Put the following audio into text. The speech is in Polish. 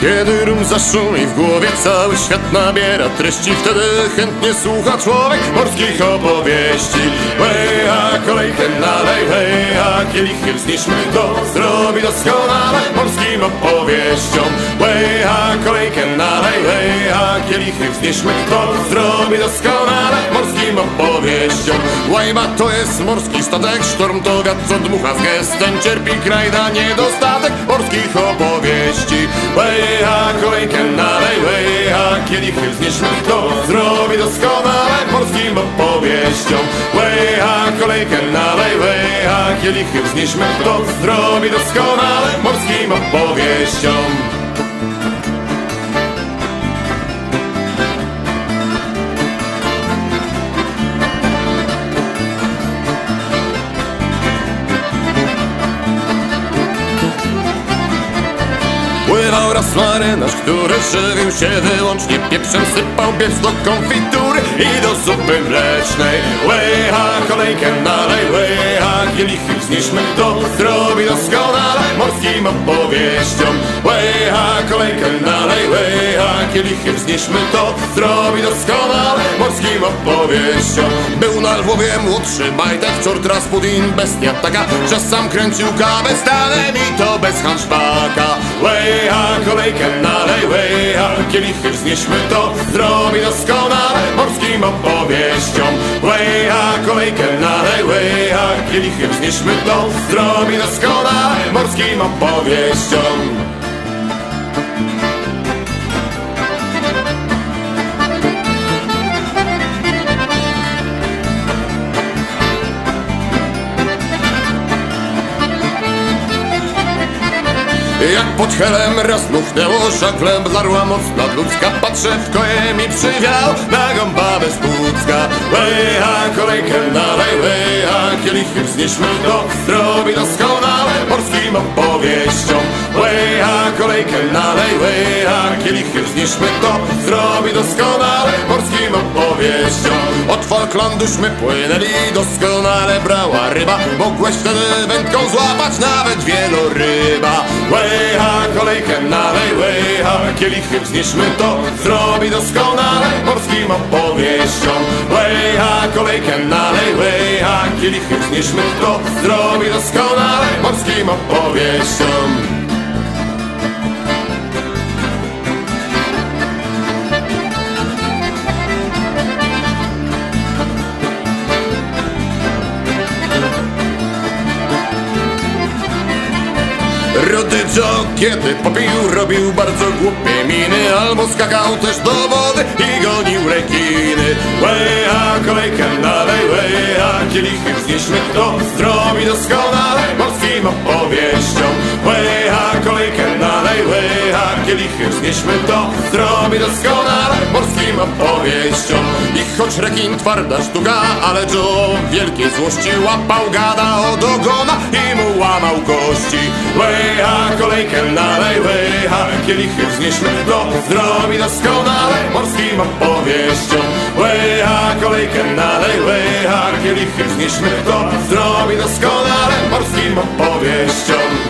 Kiedy rum zaszumi w głowie cały świat nabiera treści. Wtedy chętnie słucha człowiek morskich opowieści. Hej, a kolejkę nalej, hej, a kielichy wznieśmy. To zrobi doskonale morskim opowieściom. Hej, a kolejkę nalej, hej, a kielichy wznieśmy To zrobi doskonale morskim opowieściom Łajba to jest morski statek, sztorm to wiatr co dmucha z gestem Cierpi kraj na niedostatek morskich opowieści. Hej, a kolejkę nalej, hej, a kielichy wznieśmy To zrobi doskonale morskim opowieściom Hej, a kolejkę nalej, hej, a kielichy wznieśmy To zrobi doskonale morskim opowieściom Pływał raz marynarz, który żywił się wyłącznie pieprzem Sypał pieprz do konfitury i do zupy mlecznej. Łycha kolejkę nalej, łycha kielichy wznieśmy To zrobi doskonale morskim opowieściom. Łycha kolejkę nalej, łycha kielichy wznieśmy To zrobi doskonale morskim opowieściom Był na Lwowie młodszy majtek, czort Rasputin, bestia taka Że sam kręcił kawę stanem i to bez hanszpaka Łycha kolejkę nalej, łycha kielichy wznieśmy To zrobi doskonale morskim opowieściom Łycha kolejkę nalej, łycha kielichy wznieśmy To zrobi doskonale morskim opowieściom Jak pod helem raz dmuchnęło żaglem Blarła mocna ludzka Patrzę w koje mi przywiał Na gąba bez płucka Łycha kolejkę nalej Łycha kielichy wznieśmy To zrobi doskonale morskim opowieściom. Łycha kolejkę nalej Łycha kielichy wznieśmy To zrobi doskonale morskim opowieściom Od Falklanduśmy płynęli Doskonale brała ryba. Mogłeś wtedy wędką złapać Nawet wieloryba. Łycha kolejkę nalej, łycha kielichy wznieśmy to Zrobi doskonale morskim opowieściom Łycha kolejkę nalej, łycha kielichy wznieśmy to Zrobi doskonale morskim opowieściom Rudy Joe, kiedy popił, robił bardzo głupie miny Albo skakał też do wody i gonił rekiny. Łycha kolejkę nalej, łycha kielichy wznieśmy To zrobi doskonale morskim opowieściom Łycha kolejkę nalej, łycha kielichy wznieśmy To zrobi doskonale morskim opowieściom I choć rekin twarda sztuka, ale Joe wielkiej złości Łapał gada od ogona i mu łamał kości. Łycha kolejkę nalej, łycha kielichy wznieśmy To zrobi doskonale morskim opowieściom. Łycha kolejkę nalej, łycha kielichy wznieśmy To zrobi doskonale morskim opowieściom